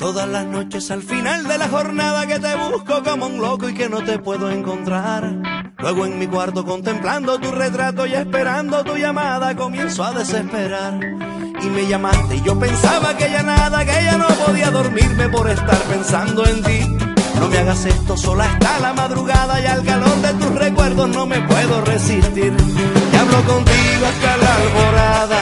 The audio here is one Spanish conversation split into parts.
Todas las noches al final de la jornada que te busco como un loco y que no te puedo encontrar. Luego en mi cuarto contemplando tu retrato y esperando tu llamada comienzo a desesperar. Y me llamaste y yo pensaba que ya nada, que ya no podía dormirme por estar pensando en ti. No me hagas esto, sola está la madrugada y al calor de tus recuerdos no me puedo resistir. Y hablo contigo hasta la alborada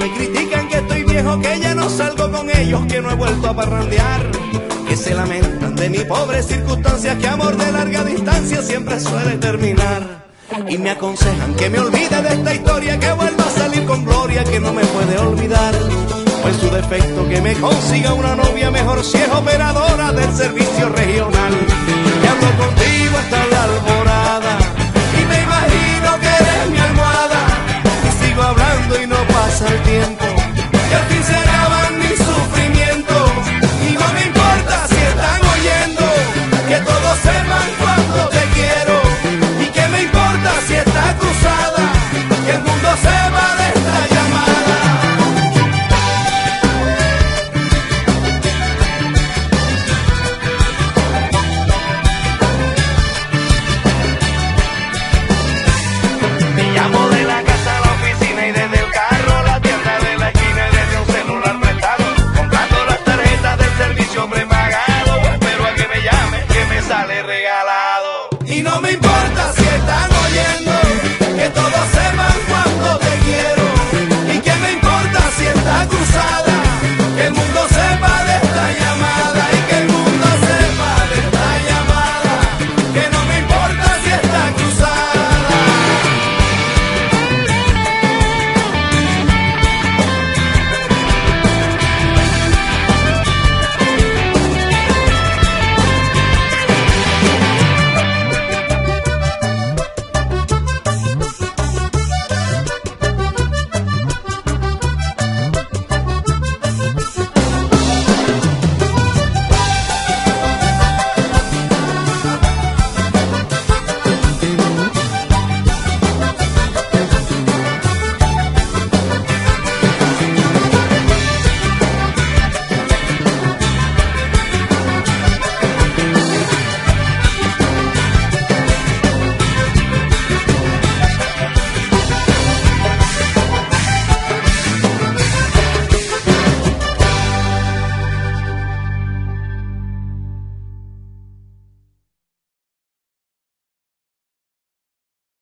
me critican que estoy viejo, que ya no salgo con ellos, que no he vuelto a parrandear. Que se lamentan de mi pobre circunstancia, que amor de larga distancia siempre suele terminar. Y me aconsejan que me olvide de esta historia, que vuelva a salir con gloria, que no me puede olvidar. En su defecto que me consiga una novia mejor si es operadora del servicio regional. pasa el tiempo.